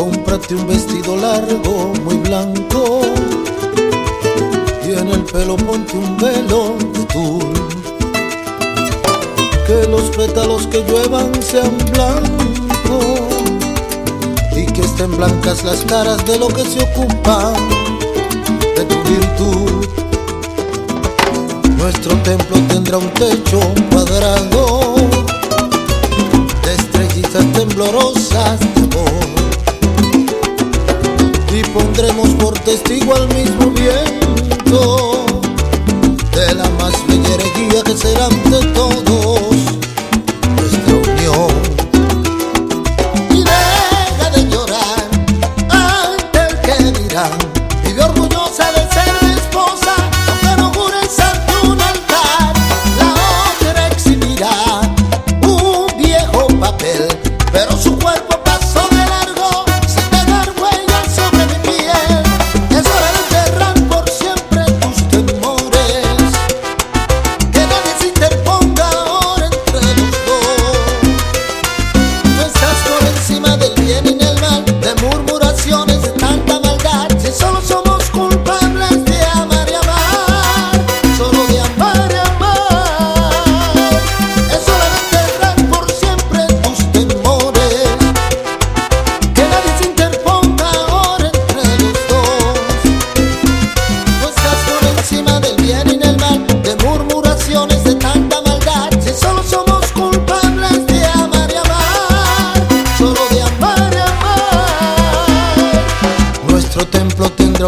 Cómprate un vestido largo, muy blanco, y en el pelo ponte un velo de tul. Que los pétalos que lluevan sean blancos y que estén blancas las caras de lo que se ocupan de tu virtud. Nuestro templo tendrá un techo cuadrado de estrellitas temblorosas de amor testigo al mismo viento de la más bella herejía que será ante todos.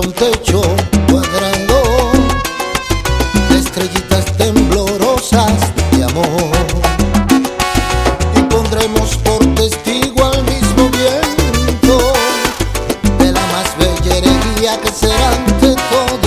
un techo cuadrado de estrellitas temblorosas de amor. Y pondremos por testigo al mismo viento de la más bella que será ante todo.